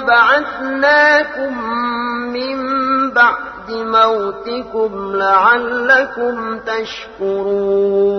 بعثناكم من بعد موتكم لعلكم تشكرون